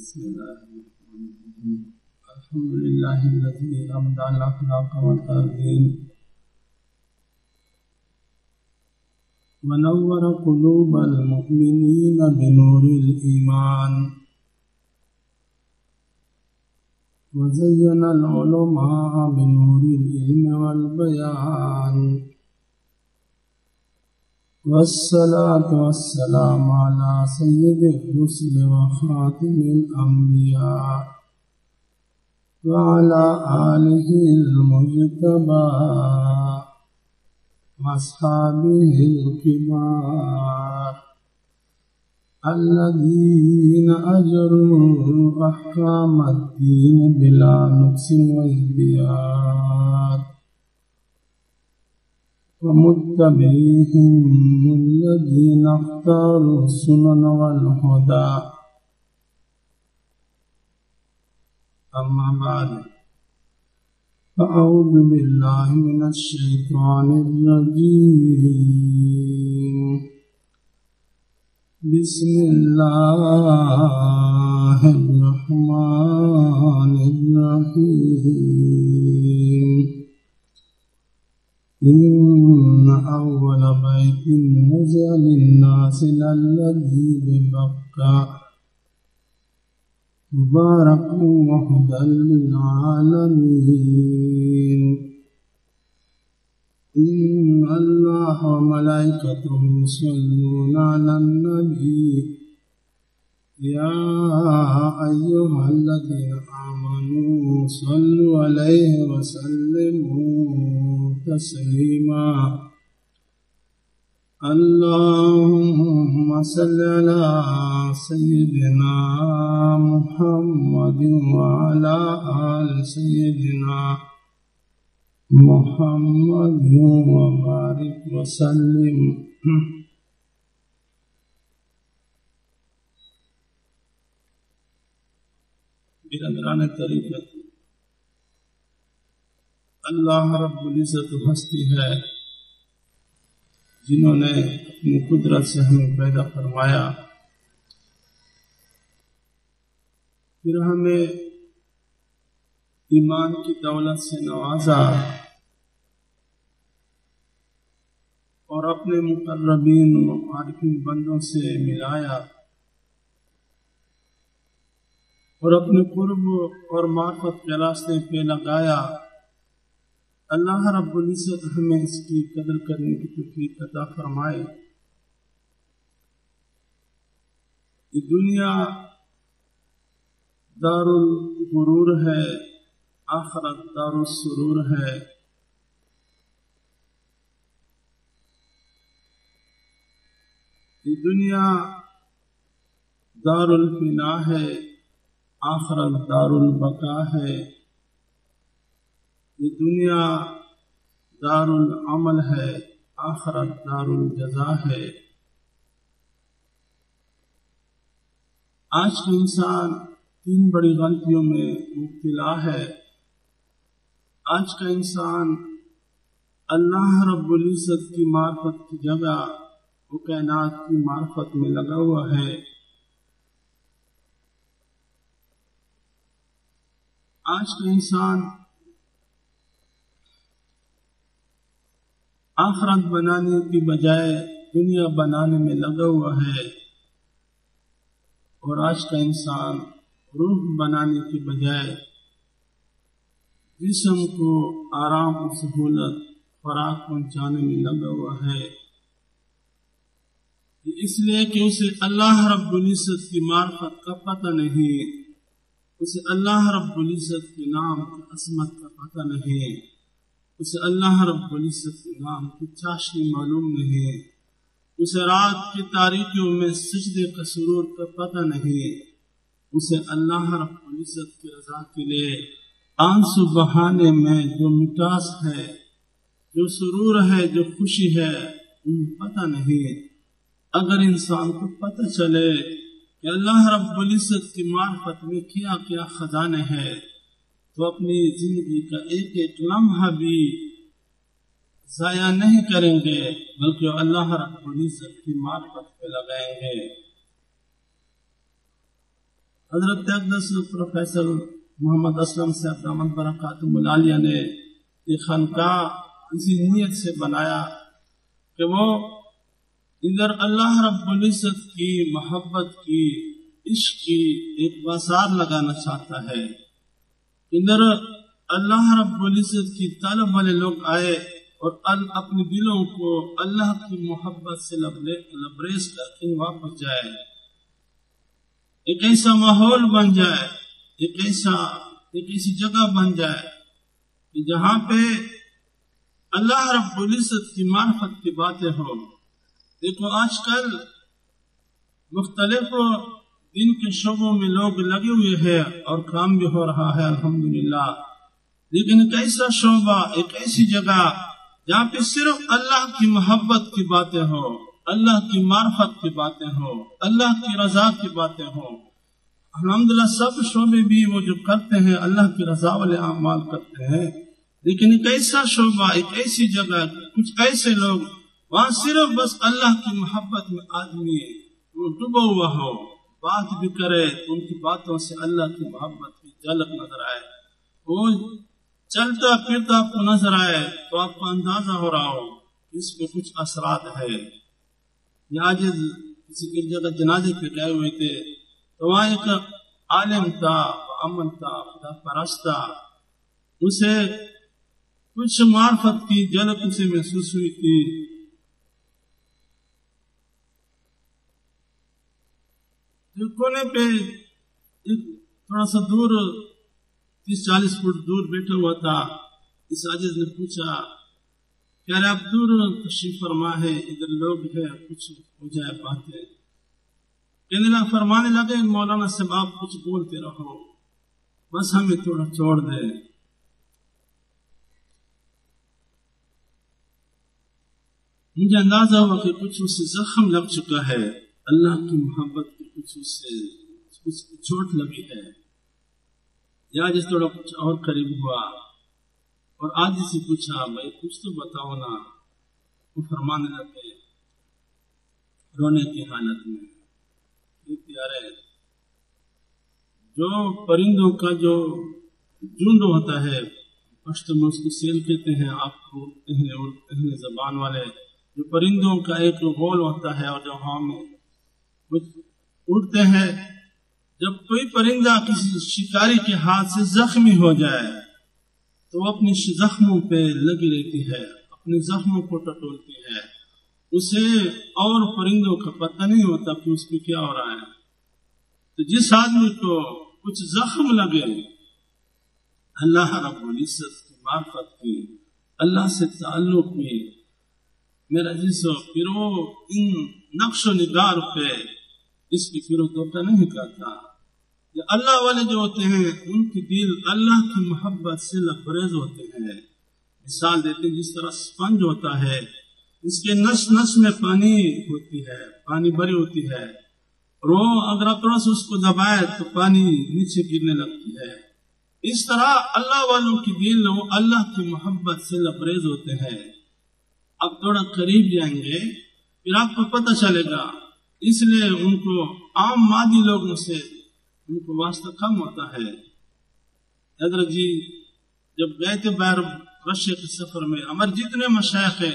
بسم الله الرحمن الرحيم الحمد لله الذي أبدع الأخلاق والتأذين ونور قلوب المؤمنين بنور الإيمان وزين العلماء بنور العلم والبيان والصلاة والسلام على سيد الرسل وخاتم الأنبياء وعلى آله المجتبى وأصحابه الكبار الذين أجروا أحكام الدين بلا نقص وازدياد ومتبعيهم الذين اختاروا السنن والهدى. أما بعد، فأعوذ بالله من الشيطان الرجيم. بسم الله الرحمن الرحيم. إن أول بيت وزع للناس للذي ببكة مبارك وهدى للعالمين. إن الله وملائكته يصلون على النبي. يا أيها الذين آمنوا صلوا عليه وسلموا. تسليما اللهم صل على سيدنا محمد وعلى آل سيدنا محمد وبارك وسلم. برادران طریقت اللہ رب العزت ہستی ہے، جنہوں نے اپنی قدرت سے ہمیں پیدا فرمایا۔ پھر ہمیں ایمان کی دولت سے نوازا اور اپنے مقربین معارفین بندوں سے ملایا اور اپنے قرب اور معرفت کے راستے پہ لگایا۔ اللہ رب العزت ہمیں اس کی قدر کرنے کی توفیق عطا فرمائے۔ یہ دنیا دار الغرور ہے، آخرت دار السرور ہے۔ یہ دنیا دار الفنا ہے، آخرت دار البقا ہے۔ یہ دنیا دار العمل ہے، آخرت دار الجزا ہے۔ آج کا انسان تین بڑی غلطیوں میں مبتلا ہے۔ آج کا انسان اللہ رب العزت کی معرفت کی جگہ وہ کائنات کی معرفت میں لگا ہوا ہے۔ آج کا انسان آخرت بنانے کی بجائے دنیا بنانے میں لگا ہوا ہے۔ اور آج کا انسان روح بنانے کی بجائے جسم کو آرام اور سہولت خوراک پہنچانے میں لگا ہوا ہے۔ اس لیے کہ اسے اللہ رب العزت کی معرفت کا پتہ نہیں، اسے اللہ رب العزت کے نام کی عصمت کا پتہ نہیں۔ اسے اللہ رب العزت کے نام کی چاشنی معلوم نہیں اسے رات کی تاریخیوں میں سجدے کا سرور کا پتہ نہیں۔ اسے اللہ رب العزت کی رضا کے لیے آنسو بہانے میں جو مٹاس ہے، جو سرور ہے، جو خوشی ہے انہیں پتہ نہیں۔ اگر انسان کو پتہ چلے کہ اللہ رب العزت کی معرفت میں کیا کیا خزانے ہیں تو اپنی زندگی کا ایک ایک لمحہ بھی ضائع نہیں کریں گے، بلکہ اللہ رب العزت کی معرفت پہ لگائیں گے۔ حضرت اقدس پروفیسر محمد اسلم سے دامت برکات ملالیہ نے یہ خانقاہ اسی نیت سے بنایا کہ وہ ادھر اللہ رب العزت کی محبت کی، عشق کی ایک بازار لگانا چاہتا ہے۔ ادھر اللہ رب العزت کی طلب والے لوگ آئے اور اپنے دلوں کو اللہ کی محبت سے لبریز کر کے واپس جائے۔ ایک ایسا ماحول بن جائے، ایک ایسا ایک ایسی جگہ بن جائے کہ جہاں پہ اللہ رب العزت کی معرفت کی باتیں ہوں۔ دیکھو، آج کل مختلف دن کے شعبوں میں لوگ لگے ہوئے ہیں اور کام بھی ہو رہا ہے، الحمدللہ۔ لیکن ایک ایسا شعبہ، ایک ایسی جگہ جہاں پہ صرف اللہ کی محبت کی باتیں ہوں، اللہ کی معرفت کی باتیں ہوں، اللہ کی رضا کی باتیں ہوں۔ الحمدللہ، سب شعبے بھی وہ جو کرتے ہیں، اللہ کی رضا والے اعمال کرتے ہیں۔ لیکن ایک ایسا شعبہ، ایک ایسی جگہ، کچھ ایسے لوگ، وہاں صرف بس اللہ کی محبت میں آدمی وہ ڈوبا ہوا ہو۔ بات بھی کرے تو ان کی باتوں سے اللہ کی محبت کی جھلک نظر آئے۔ وہ چلتا پھرتا آپ کو نظر آئے تو آپ کو اندازہ ہو رہا ہو، اس پہ کچھ اثرات ہے آج کسی کی جگہ جنازے پہ گئے ہوئے تھے۔ تو وہاں ایک عالم تھا امن تھا، خدا پرست تھا۔ اسے کچھ معرفت کی جلد اسے محسوس ہوئی تھی۔ کونے پہ ایک تھوڑا سا دور، تیس چالیس فٹ دور بیٹھا ہوا تھا۔ اس عاجز نے پوچھا کہہ رہے آپ دور تشریف فرما ہے، ادھر لوگ ہے کچھ ہو جائے باتیں۔ کہنے لگا، فرمانے لگے مولانا صاحب، آپ کچھ بولتے رہو۔ بس ہمیں تھوڑا چھوڑ دے مجھے اندازہ ہوا کہ کچھ اسے زخم لگ چکا ہے۔ اللہ کی محبت کی کچھ اس سے کچھ چوٹ لگی ہے۔ یا جس تھوڑا کچھ اور قریب ہوا۔ اور آج سے پوچھا، بھائی، کچھ تو بتاؤ نا۔ وہ فرمانے لگے، رونے کی حالت میں۔ پیارے، جو پرندوں کا جو جنڈ ہوتا ہے، پشت میں اس کو سیل کہتے ہیں، آپ کو اہل زبان والے۔ جو پرندوں کا ایک گول ہوتا ہے اور جو ہاں ہم اٹھتے ہیں جب کوئی پرندہ کسی شکاری کے ہاتھ سے زخمی ہو جائے تو وہ اپنی زخموں پہ لگی رہتی ہے اپنے زخموں کو ٹٹولتی ہے۔ اسے اور پرندوں کا پتہ نہیں ہوتا کہ اس پہ کیا ہو رہا ہے۔ تو جس آدمی کو کچھ زخم لگے، اللہ رب العزت کی معرفت کی، اللہ سے تعلق کی۔ میرا جسو پھر وہ ان نقش و نگار پہ اس کی پھر دھوکہ نہیں کرتا۔ یہ اللہ والے جو ہوتے ہیں، ان کی دل اللہ کی محبت سے لبریز ہوتے ہیں۔ مثال دیتے ہیں، جس طرح سپنج ہوتا ہے، اس کے نس نس میں پانی ہوتی ہے، پانی بری ہوتی ہے۔ اور وہ اگر آپ تھوڑا سا اس کو دبائے تو پانی نیچے گرنے لگتی ہے۔ اس طرح اللہ والوں کی دل وہ اللہ کی محبت سے لبریز ہوتے ہیں۔ اب تھوڑا قریب جائیں گے، پھر آپ کو پتہ چلے گا۔ اس لیے ان کو عام مادی لوگوں سے ان کو واسطہ کم ہوتا ہے۔ حضرت جی جب گئے تھے بیر رشیا کے سفر میں ہمارے جتنے مشائق ہے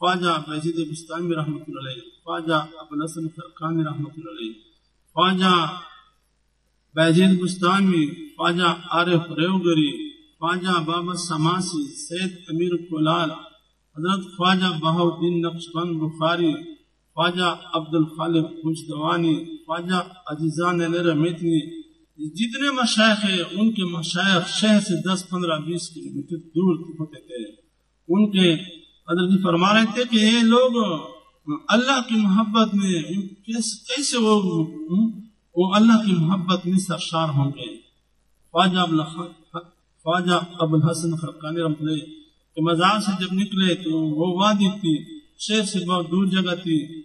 خواجہ بحجید بستانی رحمۃ اللہ علیہ، خواجہ ابوالحسن فرقانی رحمۃ اللہ علیہ، خواجہ بحجید بستانی، خواجہ عارف ریوگری خواجہ بابا سماسی، سید امیر کولال، حضرت خواجہ بہاؤ الدین نقش بند بخاری خواجہ عبد الخالق خوش دوانی خواجہ عزیزان میتنی جتنے مشائق ہیں، ان کے مشائق شہر سے دس، پندرہ، بیس کلو میٹر دور ہوتے تھے۔ ان کے حضرت جی فرما رہے تھے کہ یہ لوگ، اللہ کی محبت میں کیسے وہ وہ اللہ کی محبت میں سرشار ہوں گے؟ خواجہ خواجہ ابو الحسن خرقانی رحمۃ اللہ کے مزار سے جب نکلے تو وہ وادی تھی شہر سے بہت دور جگہ تھی،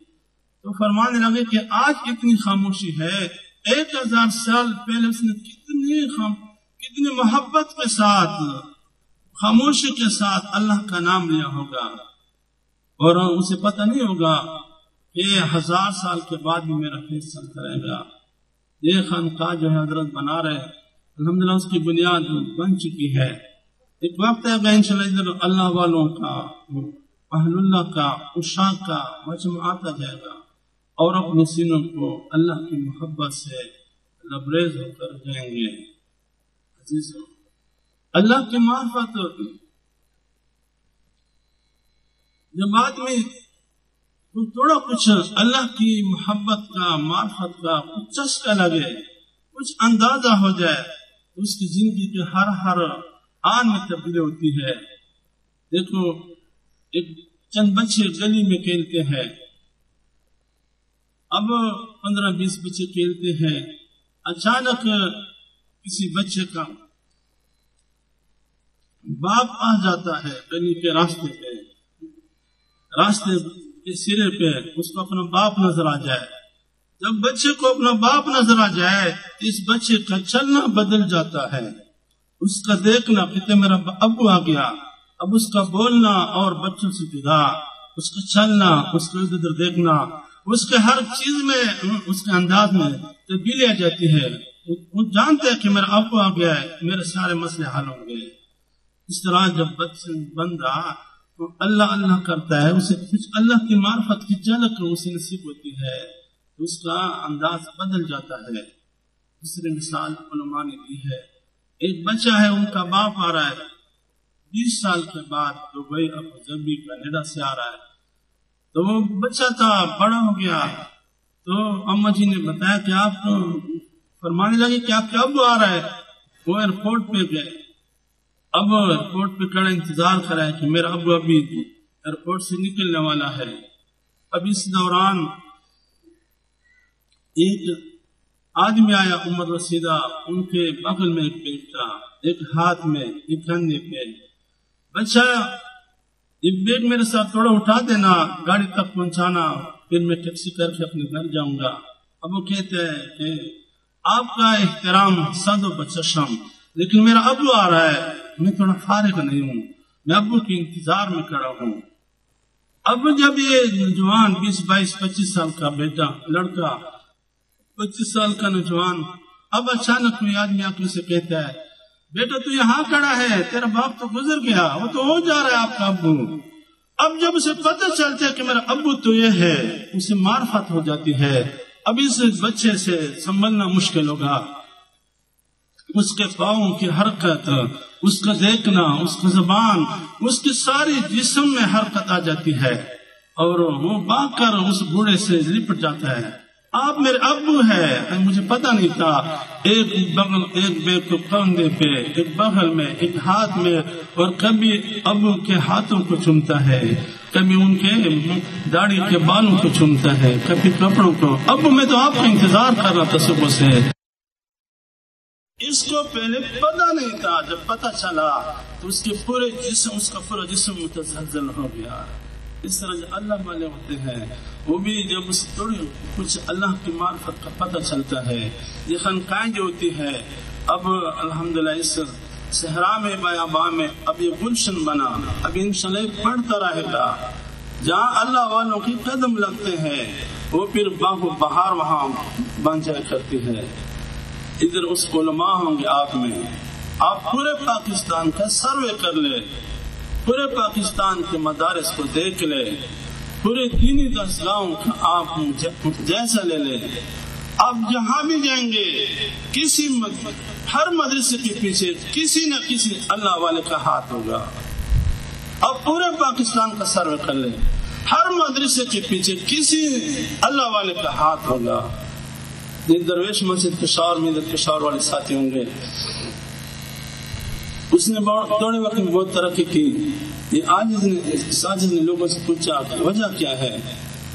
تو فرمانے لگے کہ آج کتنی خاموشی ہے، ایک ہزار سال پہلے اس نے کتنی خام، کتنی محبت کے ساتھ، خاموشی کے ساتھ اللہ کا نام لیا ہوگا۔ اور اسے پتہ نہیں ہوگا کہ ہزار سال کے بعد بھی میرا فیس چلتا رہے گا۔ یہ خانقاہ جو ہے حضرت بنا رہے الحمدللہ اس کی بنیاد بن چکی ہے۔ ایک وقت ہے کہ انشاءاللہ اللہ والوں کا۔ اہل اللہ کا اشاق کا مجمع آتا جائے گا اور اپنے سینوں کو اللہ کی محبت سے لبریز ہو کر جائیں گے۔ عزیز اللہ کی معرفت جب آدمی تو تھوڑا کچھ اللہ کی محبت کا، معرفت کا کچھ چسکا لگے، کچھ اندازہ ہو جائے اس کی زندگی کے ہر ہر آن میں تبدیلی ہوتی ہے۔ دیکھو ایک چند بچے گلی میں کھیلتے ہیں۔ اب پندرہ بیس بچے کھیلتے ہیں۔ اچانک کسی بچے کا باپ آ جاتا ہے گلی کے راستے پہ۔ راستے کے سرے پہ اس کو اپنا باپ نظر آ جائے۔ جب بچے کو اپنا باپ نظر آ جائے اس بچے کا چلنا بدل جاتا ہے۔ اس کا دیکھنا کہتے میرا ابو آ گیا۔ اب اس کا بولنا اور بچوں سے جدا، اس کا چلنا، اس کا ادھر ادھر دیکھنا، اس کے ہر چیز میں، اس کے انداز میں تبدیلی آ جاتی ہے وہ جانتے ہیں کہ میرا ابو آ گیا ہے، میرے سارے مسئلے حل ہوں گے۔ اس طرح جب بچے بندہ اللہ اللہ کرتا ہے، اسے کچھ اللہ کی معرفت کی جھلک اسے نصیب ہوتی ہے۔ اس کا انداز بدل جاتا ہے۔ دوسری مثال علماء نے دی ہے۔ ایک بچہ ہے، ان کا باپ آ رہا ہے۔ بیس سال کے بعد دبئی ابو ظبی کینیڈا سے آ رہا ہے۔ تو وہ بچہ تھا، بڑا ہو گیا۔ تو اما جی نے بتایا کہ آپ فرمانے لگے کہ آپ کے اب آ رہا ہے وہ ایئرپورٹ پہ گئے۔ اب ایئرپورٹ پہ کڑا انتظار کرا ہے کہ میرا ابو ابھی ایئرپورٹ سے نکلنے والا ہے۔ اب اس دوران ایک آدمی آیا، عمر رسیدہ، ان کے بغل میں ایک بیگ تھا ایک ہاتھ میں ایک کندھے پہ بچہ یہ بیگ میرے ساتھ تھوڑا اٹھا دینا، گاڑی تک پہنچانا، پھر میں ٹیکسی کر کے اپنے گھر جاؤں گا۔ اب وہ کہتے ہیں کہ آپ کا احترام سد و بچشم لیکن میرا ابو آ رہا ہے۔ میں تھوڑا فارغ نہیں ہوں، میں ابو کے انتظار میں کھڑا ہوں۔ اب جب یہ نوجوان بیس، بائیس، پچیس سال کا بیٹا، لڑکا، پچیس سال کا نوجوان، اب اچانک کوئی آدمی آ کے اسے کہتا ہے بیٹا تو یہاں کھڑا ہے، تیرا باپ تو گزر گیا، وہ تو ہو جا رہا ہے آپ کا ابو۔ اب جب اسے پتہ چلتا ہے کہ میرا ابو تو یہ ہے اسے معرفت ہو جاتی ہے۔ اب اس بچے سے سنبھلنا مشکل ہوگا۔ اس کے پاؤں کی حرکت، اس کا دیکھنا، اس کا زبان، اس کی ساری جسم میں حرکت آ جاتی ہے۔ اور وہ با کر اس بوڑھے سے لپٹ جاتا ہے۔ آپ میرے ابو ہے مجھے پتا نہیں تھا۔ ایک بغل، ایک بیگ کو کندھے پہ، ایک بغل میں، ایک ہاتھ میں، اور کبھی ابو کے ہاتھوں کو چومتا ہے، کبھی ان کے داڑھی کے بالوں کو چومتا ہے، کبھی کپڑوں کو۔ ابو، میں تو آپ کا انتظار کر رہا تھا صبح سے۔ اس کو پہلے پتا نہیں تھا۔ جب پتا چلا تو اس کے پورے جسم، اس کا پورا جسم متزلزل ہو گیا۔ اس طرح جو اللہ والے ہوتے ہیں، وہ بھی جب اس تھوڑی کچھ اللہ کی معرفت کا پتہ چلتا ہے، یہ خنقائیں جو ہوتی ہے اب الحمدللہ اس صحرا میں بیابا میں اب یہ گلشن بنا، اب انشاءاللہ بڑھتا رہے گا۔ جہاں اللہ والوں کی قدم لگتے ہیں، وہ پھر باغ و بہار وہاں بن جایا کرتی ہے ادھر اس علماء ہوں گے آپ میں۔ آپ پورے پاکستان کا سروے کر لے پورے پاکستان کے مدارس کو دیکھ لے، پورے دینی دسگاہوں کا آپ جیسا لے لے۔ آپ جہاں بھی جائیں گے، کسی مد... ہر مدرسے کے پیچھے کسی نہ کسی اللہ والے کا ہاتھ ہوگا۔ اب پورے پاکستان کا سروے کر لیں، ہر مدرسے کے پیچھے کسی اللہ والے کا ہاتھ ہوگا۔ درویش مسجد کشور میں کشور والے ساتھی ہوں گے اس نے تھوڑے وقت میں بہت ترقی کی۔ یہ آج نے ساجد نے لوگوں سے پوچھا وجہ کیا ہے؟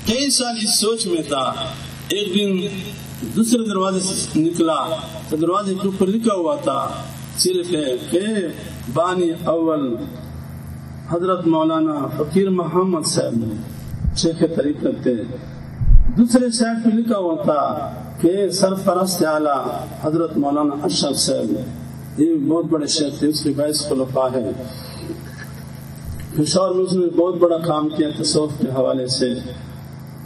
کئی سال اس سوچ میں تھا۔ ایک دن دوسرے دروازے سے نکلا۔ تو دروازے کے اوپر لکھا ہوا تھا۔ صرف ہے کہ بانی اول حضرت مولانا فقیر محمد صاحب شیخ طریقت تھے۔ دوسرے سائڈ پہ لکھا ہوا تھا کہ سرفرست اعلیٰ حضرت مولانا اشرف صاحب یہ بہت بڑے شیخ تھے، اس کے باعث خلفا ہے۔ پشاور میں اس نے بہت بڑا کام کیا تصوف کے حوالے سے۔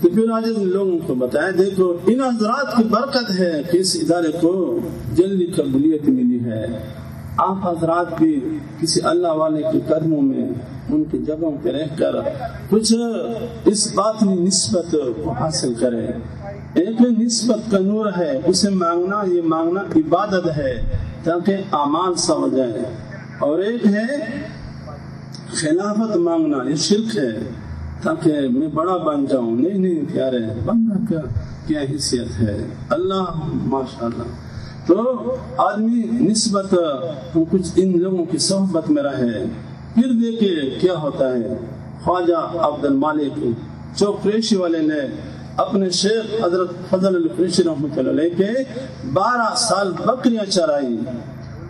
تو پھر آج لوگوں کو بتایا، دیکھو، ان حضرات کی برکت ہے کہ اس ادارے کو جلدی قبولیت ملی ہے۔ آپ حضرات بھی کسی اللہ والے کے قدموں میں ان کی جگہوں پہ رہ کر کچھ اس بات میں نسبت کو حاصل کریں۔ ایک نسبت کا نور ہے، اسے مانگنا، یہ مانگنا عبادت ہے۔ تاکہ اعمال سا جائے۔ اور ایک ہے خلافت مانگنا، یہ شرک ہے۔ تاکہ میں بڑا بن جاؤں، نہیں نہیں، پیارے، بننا کیا کیا حیثیت ہے؟ اللہ ماشاء اللہ تو آدمی نسبت کچھ ان لوگوں کی صحبت میں رہے پھر دیکھے کیا ہوتا ہے۔ خواجہ عبد المالک چوک ریشی والے نے اپنے شیخ حضرت فضل القریشی رحمۃ اللہ علیہ کے بارہ سال بکریاں چرائی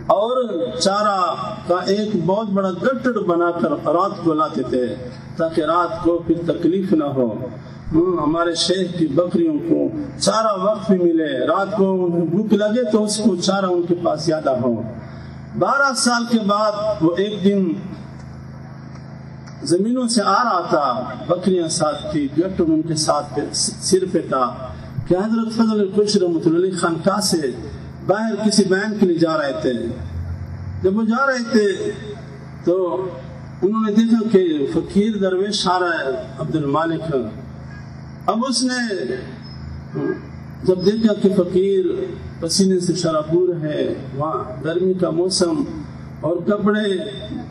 اور چارہ کا ایک بہت بڑا گٹڑ بنا کر رات کو لاتے تھے تاکہ رات کو پھر تکلیف نہ ہو۔ ہمارے شیخ کی بکریوں کو چارہ وقت بھی ملے۔ رات کو بھوک لگے تو اس کو چارہ ان کے پاس زیادہ ہو۔ بارہ سال کے بعد وہ ایک دن زمینوں سے آ رہا تھا، بکریاں ساتھ تھی گٹر ان کے ساتھ سر پہ تھا۔ کہ حضرت فضل القش رحمۃ اللہ خانقاہ سے باہر کسی بین کے لیے جا رہے تھے۔ جب وہ جا رہے تھے، تو انہوں نے دیکھا کہ فقیر درویش آ رہا ہے عبد المالک اب اس نے جب دیکھا کہ فقیر پسینے سے شرابور ہے، وہاں گرمی کا موسم اور کپڑے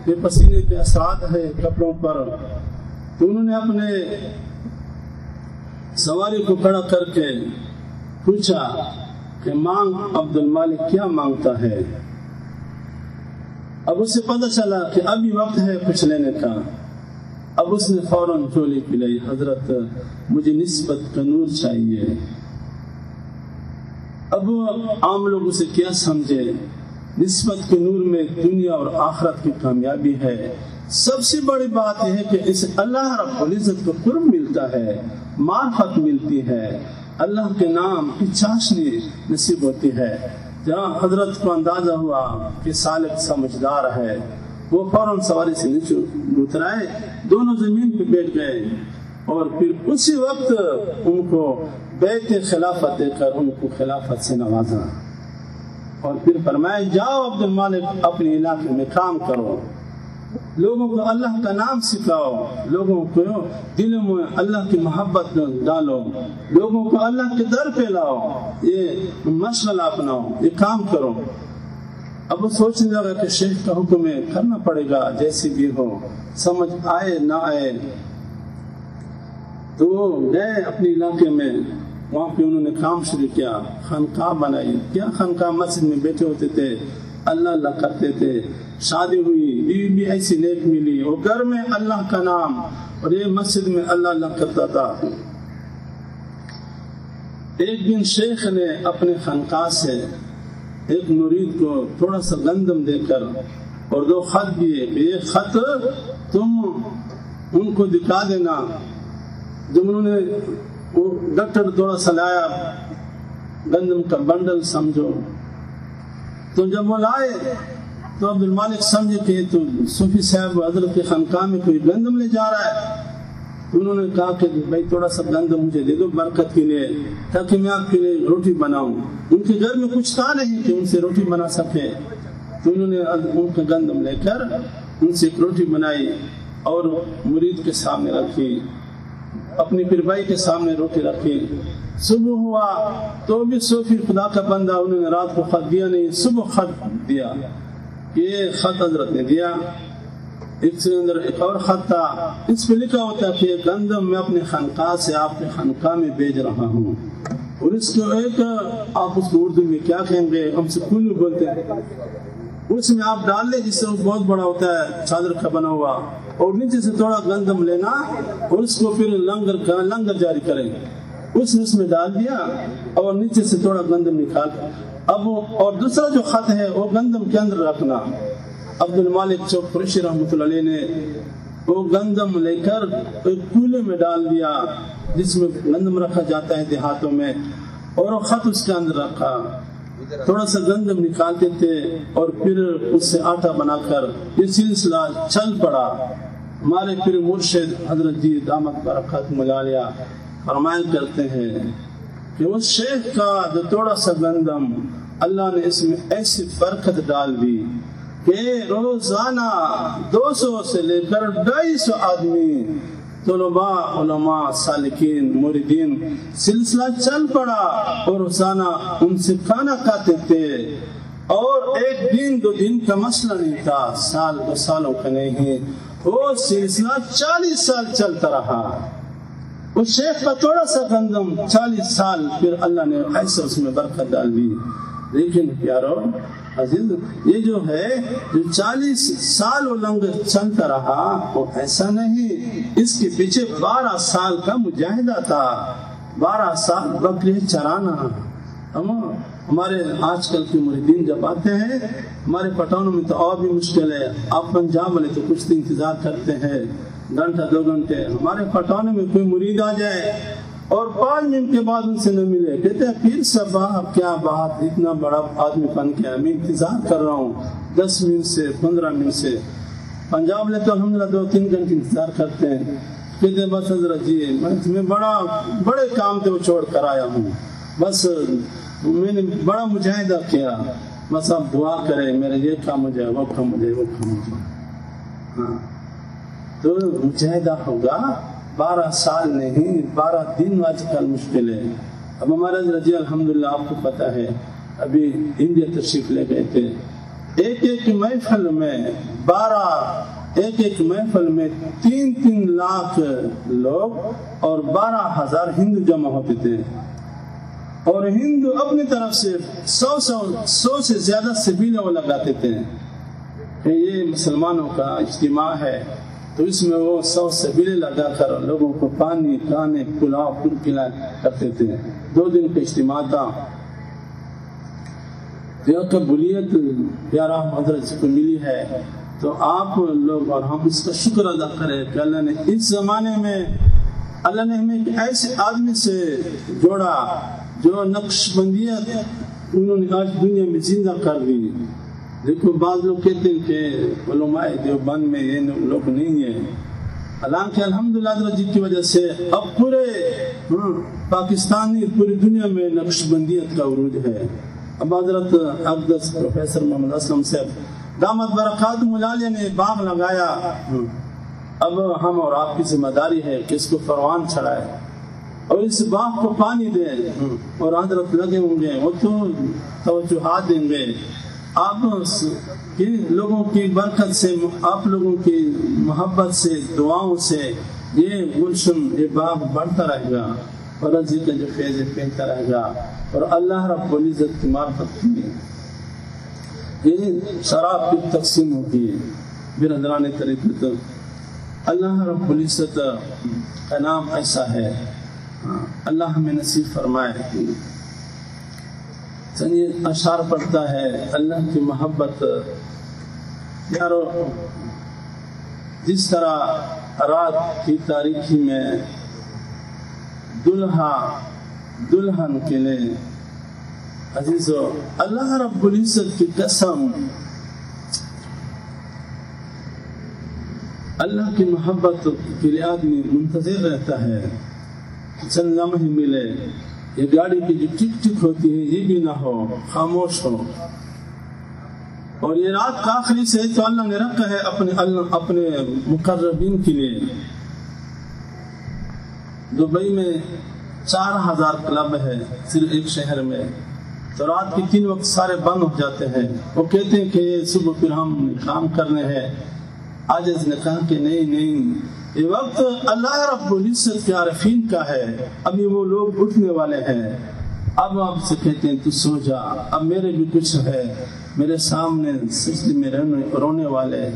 بے پسینے کے اثرات ہے کپڑوں پر۔ تو انہوں نے اپنے سواری کو کھڑا کر کے پوچھا کہ مانگ عبد المالک کیا مانگتا ہے؟ اب اسے پتہ چلا کہ ابھی وقت ہے کچھ لینے کا۔ اب اس نے فوراً چولی پلائی حضرت، مجھے نسبت کا نور چاہیے۔ اب عام لوگ اسے کیا سمجھے؟ نسبت کے نور میں دنیا اور آخرت کی کامیابی ہے۔ سب سے بڑی بات یہ ہے کہ اس اللہ رب العزت کو قرب ملتا ہے معرفت ملتی ہے۔ اللہ کے نام کی چاشنی نصیب ہوتی ہے۔ جہاں حضرت کو اندازہ ہوا کہ سالک سمجھدار ہے۔ وہ فوراً سواری سے نیچے اترائے دونوں زمین پہ بیٹھ گئے۔ اور پھر اسی وقت ان کو بیت خلافت دے کر ان کو خلافت سے نوازا۔ اور پھر فرمائے جاؤ عبد المالک اپنے علاقے میں کام کرو۔ لوگوں کو اللہ کا نام سکھاؤ، لوگوں کو دلوں میں اللہ کی محبت ڈالو، لوگوں کو اللہ کے در پہ لاؤ، یہ مشغلہ اپناؤ، یہ کام کرو۔ اب وہ سوچنے لگا کہ شیخ کا حکم ہے کرنا پڑے گا جیسی بھی ہو، سمجھ آئے، نہ آئے۔ تو وہ گئے اپنے علاقے میں۔ وہاں پہ انہوں نے کام شروع کیا، خانقاہ بنائی۔ کیا خانقاہ مسجد میں بیٹھے ہوتے تھے؟ اللہ اللہ کرتے تھے۔ شادی ہوئی، بیوی بھی ایسی نیک ملی۔ اور گھر میں اللہ کا نام اور یہ مسجد میں اللہ اللہ کرتا تھا۔ ایک دن شیخ نے اپنے خانقاہ سے ایک مرید کو تھوڑا سا گندم دے کر اور دو خط دیے کہ، یہ خط تم ان کو دکھا دینا۔ جب انہوں نے وہ ڈاکٹر تھوڑا سا لایا گندم کا بنڈل سمجھو۔ تو جب وہ لائے، تو عبد المالک سمجھے کہ تو صوفی صاحب حضرت کے خانقاہ میں کوئی گندم لے جا رہا ہے۔ انہوں نے کہا کہ بھائی تھوڑا سا گندم مجھے دے دو، برکت کے لیے، تاکہ میں آپ کے لیے روٹی بناؤں۔ ان کے گھر میں کچھ تھا نہیں کہ ان سے روٹی بنا سکے۔ تو انہوں نے ان کا گندم لے کر ان سے ایک روٹی بنائی اور مرید کے سامنے رکھی۔ اپنی پھر کے سامنے روٹی رکھی صبح ہوا تو بھی صوفی خدا کا بندہ انہوں نے رات کو خط دیا نہیں، صبح خط دیا۔ یہ خط حضرت نے دیا۔ اس کے اندر ایک اور خط تھا۔ اس پہ لکھا ہوتا کہ گندم میں اپنے خانقاہ سے آپ کے خانقاہ میں بھیج رہا ہوں۔ اور اس کو ایک، آپ اس کو اردو میں کیا کہیں گے؟ ہم سے کلو بولتے ہیں۔ اس میں آپ ڈال لیں جس سے بہت بڑا ہوتا ہے، چادر کا بنا ہوا، اور نیچے سے تھوڑا گندم لینا، اور اس کو پھر لنگر لنگر جاری کریں۔ اس نے اس میں ڈال دیا، اور نیچے سے تھوڑا گندم نکال۔ اب اور دوسرا جو خط ہے، وہ گندم کے اندر رکھنا۔ عبد المالک چوک فرشی رحمۃ اللہ علیہ نے وہ گندم لے کر ایک کولے میں ڈال دیا، جس میں گندم رکھا جاتا ہے دیہاتوں میں، اور وہ خط اس کے اندر رکھا۔ تھوڑا سا گندم نکالتے تھے اور پھر اس سے آٹا بنا کر یہ سلسلہ چل پڑا۔ ہمارے پھر مرشد حضرت جی دامت برکت ملا لیا فرمایا کرتے ہیں کہ اس شیخ کا جو تھوڑا سا گندم اللہ نے اس میں ایسی برکت ڈال دی کہ روزانہ دو سو سے لے کر ڈھائی سو آدمی طلباء، علماء، سالکین مردین سلسلہ چل پڑا اور روزانہ ان سے کھانا کھاتے تھے۔ اور ایک دن، دو دن کا مسئلہ نہیں تھا، سال دو سالوں کا نہیں وہ سلسلہ چالیس سال چلتا رہا۔ اس شیخ کا تھوڑا سا گندم، چالیس سال، پھر اللہ نے ایسے اس میں برکت ڈال دی۔ لیکن پیارو عزیز یہ جو ہے، جو چالیس سال وہ لنگر چلتا رہا، وہ ایسا نہیں۔ اس کے پیچھے بارہ سال کا مجاہدہ تھا۔ بارہ سال بکری چرانا۔ ہمارے آج کل کے مریدین جب آتے ہیں، ہمارے پٹانوں میں تو اور بھی مشکل ہے۔ آپ پنجاب والے تو کچھ انتظار کرتے ہیں۔ گھنٹہ، دو گھنٹے۔ ہمارے پٹانے میں کوئی مرید آ جائے اور پانچ منٹ کے بعد ان سے نہ ملے۔ کہتے ہیں، پھر سب کیا بات؟ اتنا بڑا آدمی بن کے میں انتظار کر رہا ہوں۔ دس منٹ سے، پندرہ منٹ سے۔ پنجاب لے تو الحمد دو تین گھنٹے انتظار کرتے ہیں۔ کہتے ہیں، بس حضرت جی میں تمہیں بڑا، بڑے کام تھے وہ چھوڑ کر آیا ہوں۔ بس، میں نے بڑا مجاہدہ کیا۔ بس آپ دعا کرے میرے یہ کام ہو جائے، وہ کام ہو جائے، وہ کام ہو جائے۔ ہاں تو مجاہدہ ہوگا؟ بارہ سال نہیں، بارہ دن آج کل مشکل ہے۔ اب ہمارا رضی الحمد للہ آپ کو پتا ہے، ابھی انڈیا تشریف لے گئے تھے۔ ایک ایک محفل میں بارہ، ایک ایک محفل میں تین تین لاکھ لوگ اور بارہ ہزار ہندو جمع ہوتے تھے۔ اور ہندو اپنی طرف سے سو سو سو سے زیادہ سبیلے وہ لگاتے تھے۔ کہ یہ مسلمانوں کا اجتماع ہے۔ تو اس میں وہ سو سبیلے لگا کر لوگوں کو پانی، کھانے، پلاؤ پل پلا کرتے تھے۔ دو دن کا اجتماع تھا۔ قبولیت پیارا حضرت کو ملی ہے، تو آپ لوگ اور ہم اس کا شکر ادا کریں کہ اللہ نے اس زمانے میں، اللہ نے ہمیں ایک ایسے آدمی سے جوڑا جو نقش بندیت انہوں نے آج دنیا میں زندہ کر دی۔ دیکھو بعض لوگ کہتے ہیں کہ علماء دیوبند میں یہ لوگ نہیں ہیں۔ حالانکہ الحمد للہ جی کی وجہ سے اب پورے ہاں، پاکستانی پوری دنیا میں نقش بندیت کا عروج ہے۔ اب حضرت اقدس پروفیسر محمد اسلم صاحب دامت برکات ملالیہ نے باغ لگایا۔ ہاں۔ اب ہم اور آپ کی ذمہ داری ہے کہ اس کو فروان چڑھائے اور اس باغ کو پانی دیں۔ ہاں۔ اور حضرت لگے ہوں گے، وہ تو توجہات دیں گے۔ آپ لوگوں کی برکت سے، آپ لوگوں کی محبت سے، دعاؤں سے یہ گلشن، یہ باغ بڑھتا رہے گا اور رضی کا جو فیض پھیلتا رہے گا اور اللہ رب العزت کی معرفت میں یہ شراب کی تقسیم ہوتی ہے۔ برادران طریقے اللہ رب العزت کا نام ایسا ہے۔ ہاں، اللہ ہمیں نصیب فرمائے۔ یہ اشار پڑتا ہے، اللہ کی محبت، یارو، جس طرح رات کی تاریخی میں دلہا، دلہن کے لیے، عزیزو، اللہ رب العزت کی قسم، اللہ کی محبت کے لیے آدمی منتظر رہتا ہے چند لمحے ملے۔ یہ گاڑی کی جو ٹک ٹک ہوتی ہے یہ بھی نہ ہو۔ خاموش ہو۔ اور یہ رات کا آخری سے تو اللہ نے رکھا ہے اپنے اللہ اپنے مقربین کے لیے۔ دبئی میں چار ہزار کلب ہے صرف ایک شہر میں۔ تو رات کے تین وقت سارے بند ہو جاتے ہیں۔ وہ کہتے ہیں کہ صبح پھر ہم کام کرنے ہیں۔ آج نے کہا کہ نہیں نہیں یہ وقت اللہ رب العزت کے عارفین کا ہے۔ ابھی وہ لوگ اٹھنے والے ہیں۔ اب آپ سے کہتے ہیں، تو سو جا۔ اب میرے بھی کچھ ہے۔ میرے سامنے سجدے میں رونے والے۔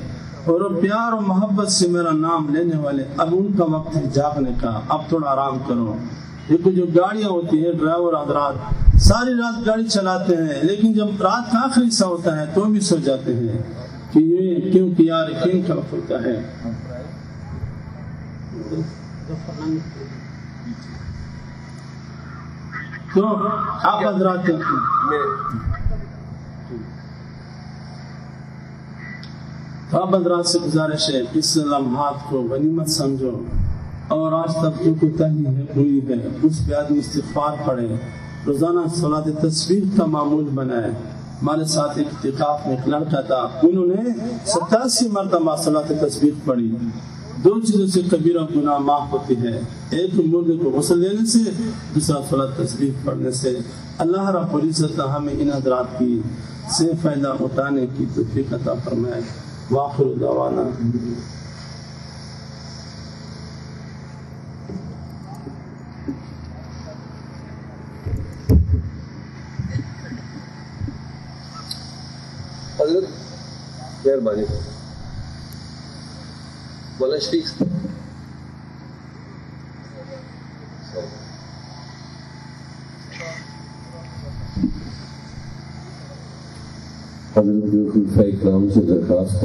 اور پیار و محبت سے میرا نام لینے والے۔ اب ان کا وقت ہے جاگنے کا۔ اب تھوڑا آرام کرو۔ دیکھو، جو گاڑیاں ہوتی ہے ڈرائیور حضرات، ساری رات گاڑی چلاتے ہیں، لیکن جب رات کا آخری سا ہوتا ہے، تو بھی سو جاتے ہیں۔ کہ یہ کیونکہ یار کن کا وقت ہوتا ہے؟ تو آپ حضرات تو آپ حضرات سے گزارش ہے اس لمحات کو غنیمت سمجھو اور آج تک جو کوتاہی ہے ہوئی ہے، اس پہ آدمی استغفار پڑھے، روزانہ صلاح تصویر کا معمول بنائے۔ ہمارے ساتھ ایک اتفاق میں ایک لڑکا تھا۔ انہوں نے ستاسی مرتبہ صلاح تصویر پڑھی۔ دو چیزوں سے کبیرہ گناہ معاف ہوتی ہے ایک مردے کو غسل دینے سے، دوسرا صلاح تصویر پڑھنے سے۔ اللہ رب العزت ہمیں ان حضرات کی سے فائدہ اٹھانے کی توفیق عطا فرمائے واخر دعوانا۔ مہربانی بولا شفیق. حضرت خلفۂ اکرام سے درخواست